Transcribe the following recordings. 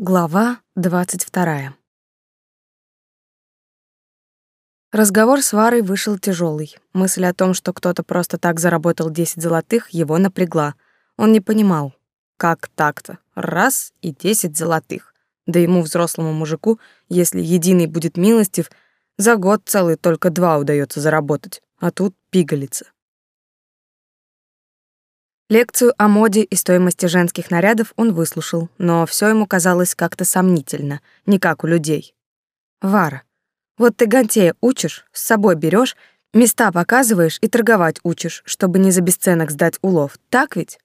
Глава двадцать вторая. Разговор с Варой вышел тяжелый. Мысль о том, что кто-то просто так заработал 10 золотых, его напрягла. Он не понимал, как так-то? Раз и 10 золотых. Да ему, взрослому мужику, если единый будет милостив, за год целый только два удается заработать, а тут пигалица. Лекцию о моде и стоимости женских нарядов он выслушал, но все ему казалось как-то сомнительно, не как у людей. Вара, вот ты Гантея учишь, с собой берешь, места показываешь и торговать учишь, чтобы не за бесценок сдать улов, так ведь?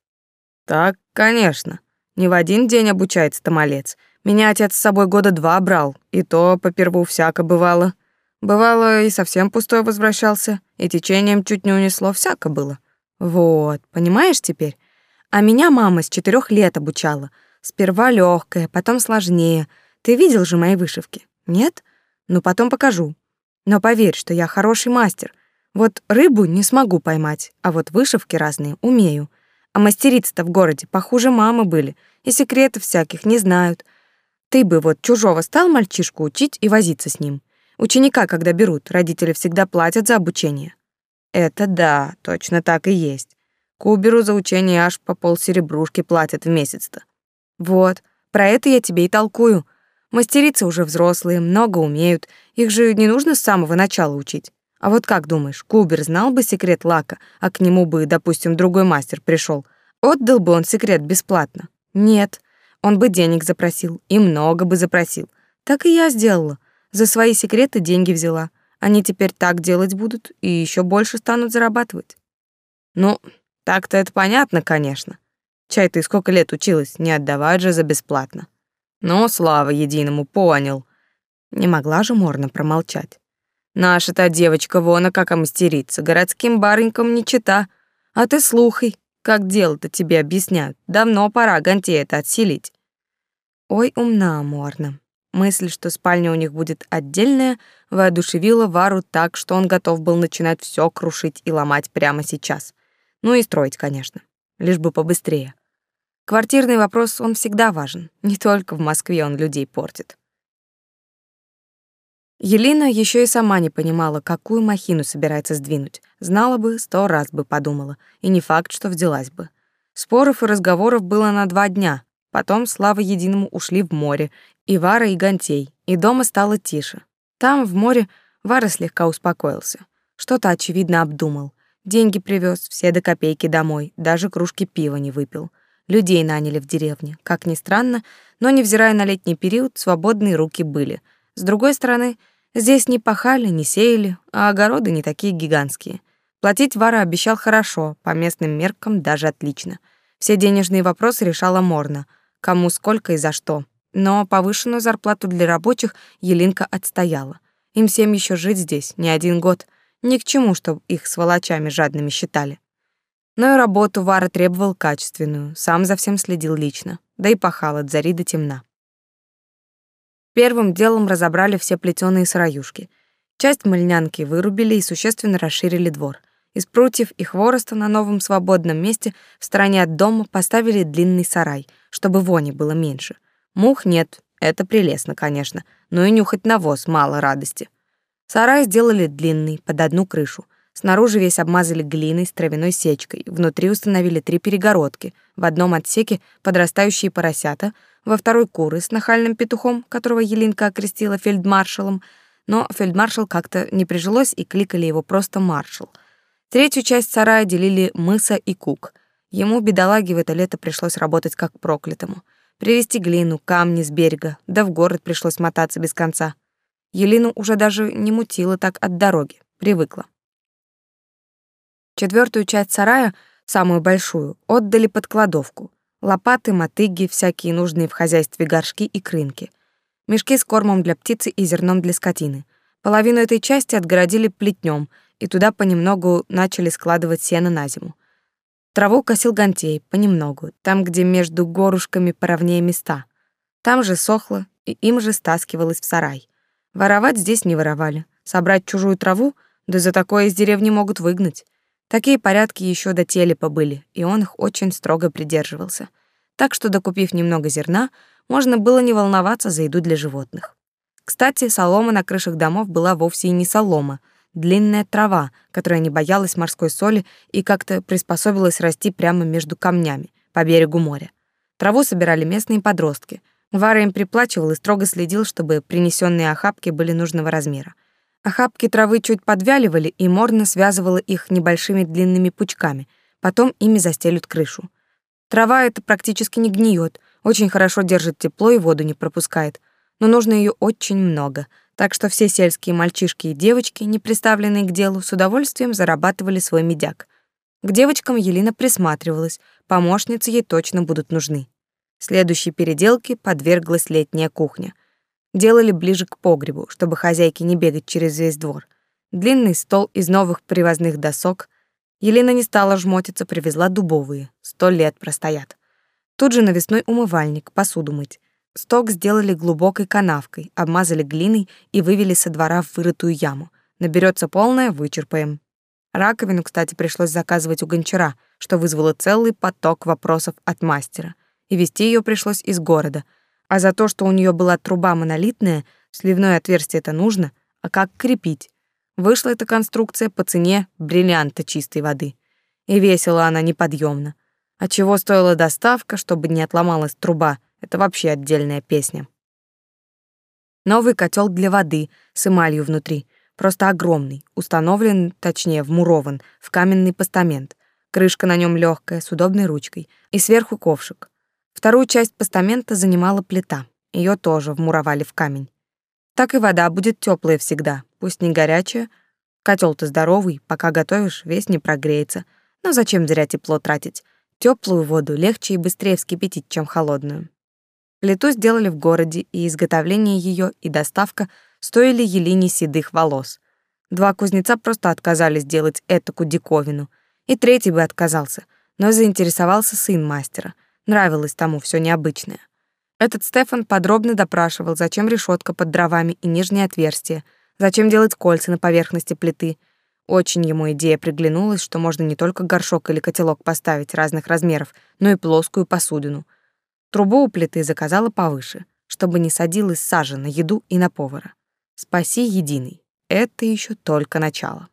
Так, конечно. Не в один день обучается тамалец. Меня отец с собой года два брал, и то поперву всяко бывало. Бывало, и совсем пустой возвращался, и течением чуть не унесло, всяко было. Вот, понимаешь теперь? А меня мама с четырех лет обучала. Сперва легкая, потом сложнее. Ты видел же мои вышивки? Нет? Ну, потом покажу. Но поверь, что я хороший мастер. Вот рыбу не смогу поймать, а вот вышивки разные умею. А мастерицы-то в городе похуже мамы были, и секретов всяких не знают. Ты бы вот чужого стал мальчишку учить и возиться с ним. Ученика, когда берут, родители всегда платят за обучение. Это да, точно так и есть. Куберу за учение аж по полсеребрушки платят в месяц-то. Вот, про это я тебе и толкую. Мастерицы уже взрослые, много умеют, их же не нужно с самого начала учить. А вот как думаешь, Кубер знал бы секрет лака, а к нему бы, допустим, другой мастер пришел, Отдал бы он секрет бесплатно? Нет, он бы денег запросил, и много бы запросил. Так и я сделала. За свои секреты деньги взяла. Они теперь так делать будут и еще больше станут зарабатывать. Ну, так-то это понятно, конечно. Чай ты сколько лет училась, не отдавать же за бесплатно. Ну, слава единому, понял. Не могла же Морна промолчать. Наша-то девочка вон, а как мастерица, городским барынькам не чита. А ты слухай, как дело-то тебе объясняют. Давно пора Гантея это отселить. Ой, умна Морна. Мысль, что спальня у них будет отдельная, воодушевила Вару так, что он готов был начинать все крушить и ломать прямо сейчас. Ну и строить, конечно. Лишь бы побыстрее. Квартирный вопрос, он всегда важен. Не только в Москве он людей портит. Елена еще и сама не понимала, какую махину собирается сдвинуть. Знала бы, сто раз бы подумала, и не факт, что взялась бы. Споров и разговоров было на два дня. Потом, слава единому, ушли в море, и Вара, и Гантей, и дома стало тише. Там, в море, Вара слегка успокоился. Что-то, очевидно, обдумал. Деньги привез, все до копейки домой, даже кружки пива не выпил. Людей наняли в деревне. Как ни странно, но, невзирая на летний период, свободные руки были. С другой стороны, здесь не пахали, не сеяли, а огороды не такие гигантские. Платить Вара обещал хорошо, по местным меркам даже отлично. Все денежные вопросы решала Морна. Кому сколько и за что но повышенную зарплату для рабочих Елинка отстояла. Им всем еще жить здесь не один год, ни к чему, чтобы их сволочами жадными считали. Но и работу Вара требовал качественную, сам за всем следил лично, да и пахал от зари до темна. Первым делом разобрали все плетеные сыроюшки. Часть мыльнянки вырубили и существенно расширили двор. Из прутьев и хвороста на новом свободном месте в стороне от дома поставили длинный сарай, чтобы вони было меньше. Мух нет, это прелестно, конечно, но и нюхать навоз мало радости. Сарай сделали длинный, под одну крышу. Снаружи весь обмазали глиной с травяной сечкой, внутри установили три перегородки. В одном отсеке подрастающие поросята, во второй куры с нахальным петухом, которого Елинка окрестила фельдмаршалом, но фельдмаршал как-то не прижилось и кликали его просто маршал. Третью часть сарая делили мыса и кук. Ему, бедолаге, в это лето пришлось работать как проклятому. Привезти глину, камни с берега, да в город пришлось мотаться без конца. Елину уже даже не мутило так от дороги, привыкла. Четвертую часть сарая, самую большую, отдали под кладовку. Лопаты, мотыги, всякие нужные в хозяйстве горшки и крынки. Мешки с кормом для птицы и зерном для скотины. Половину этой части отгородили плетнем, и туда понемногу начали складывать сено на зиму. Траву косил гантей, понемногу, там, где между горушками поровнее места. Там же сохло, и им же стаскивалось в сарай. Воровать здесь не воровали. Собрать чужую траву, да за такое из деревни могут выгнать. Такие порядки еще до телепа были, и он их очень строго придерживался. Так что, докупив немного зерна, можно было не волноваться за еду для животных. Кстати, солома на крышах домов была вовсе и не солома, длинная трава, которая не боялась морской соли и как-то приспособилась расти прямо между камнями по берегу моря. Траву собирали местные подростки. Вара им приплачивал и строго следил, чтобы принесенные охапки были нужного размера. Охапки травы чуть подвяливали, и Морна связывала их небольшими длинными пучками. Потом ими застелют крышу. Трава эта практически не гниет, очень хорошо держит тепло и воду не пропускает. Но нужно ее очень много, так что все сельские мальчишки и девочки, не приставленные к делу, с удовольствием зарабатывали свой медяк. К девочкам Елена присматривалась, помощницы ей точно будут нужны. Следующей переделке подверглась летняя кухня — делали ближе к погребу, чтобы хозяйке не бегать через весь двор. Длинный стол из новых привозных досок. Елена не стала жмотиться, привезла дубовые. Сто лет простоят. Тут же навесной умывальник, посуду мыть. Сток сделали глубокой канавкой, обмазали глиной и вывели со двора в вырытую яму. Наберется полная, вычерпаем. Раковину, кстати, пришлось заказывать у гончара, что вызвало целый поток вопросов от мастера. И везти ее пришлось из города — а за то, что у нее была труба монолитная, сливное отверстие это нужно, а как крепить? Вышла эта конструкция по цене бриллианта чистой воды. И весила она неподъемно. А чего стоила доставка, чтобы не отломалась труба, это вообще отдельная песня. Новый котел для воды с эмалью внутри, просто огромный, установлен, точнее, вмурован в каменный постамент. Крышка на нем легкая, с удобной ручкой, и сверху ковшик. Вторую часть постамента занимала плита. Ее тоже вмуровали в камень. Так и вода будет теплая всегда, пусть не горячая. Котел-то здоровый, пока готовишь, весь не прогреется. Но зачем зря тепло тратить? Теплую воду легче и быстрее вскипятить, чем холодную. Плиту сделали в городе, и изготовление ее и доставка стоили Елине седых волос. Два кузнеца просто отказались делать эту диковину. И третий бы отказался, но заинтересовался сын мастера — Нравилось тому все необычное. Этот Стефан подробно допрашивал, зачем решетка под дровами и нижнее отверстие, зачем делать кольца на поверхности плиты. Очень ему идея приглянулась, что можно не только горшок или котелок поставить разных размеров, но и плоскую посудину. Трубу у плиты заказала повыше, чтобы не садилась сажа на еду и на повара. Спаси единый. Это еще только начало.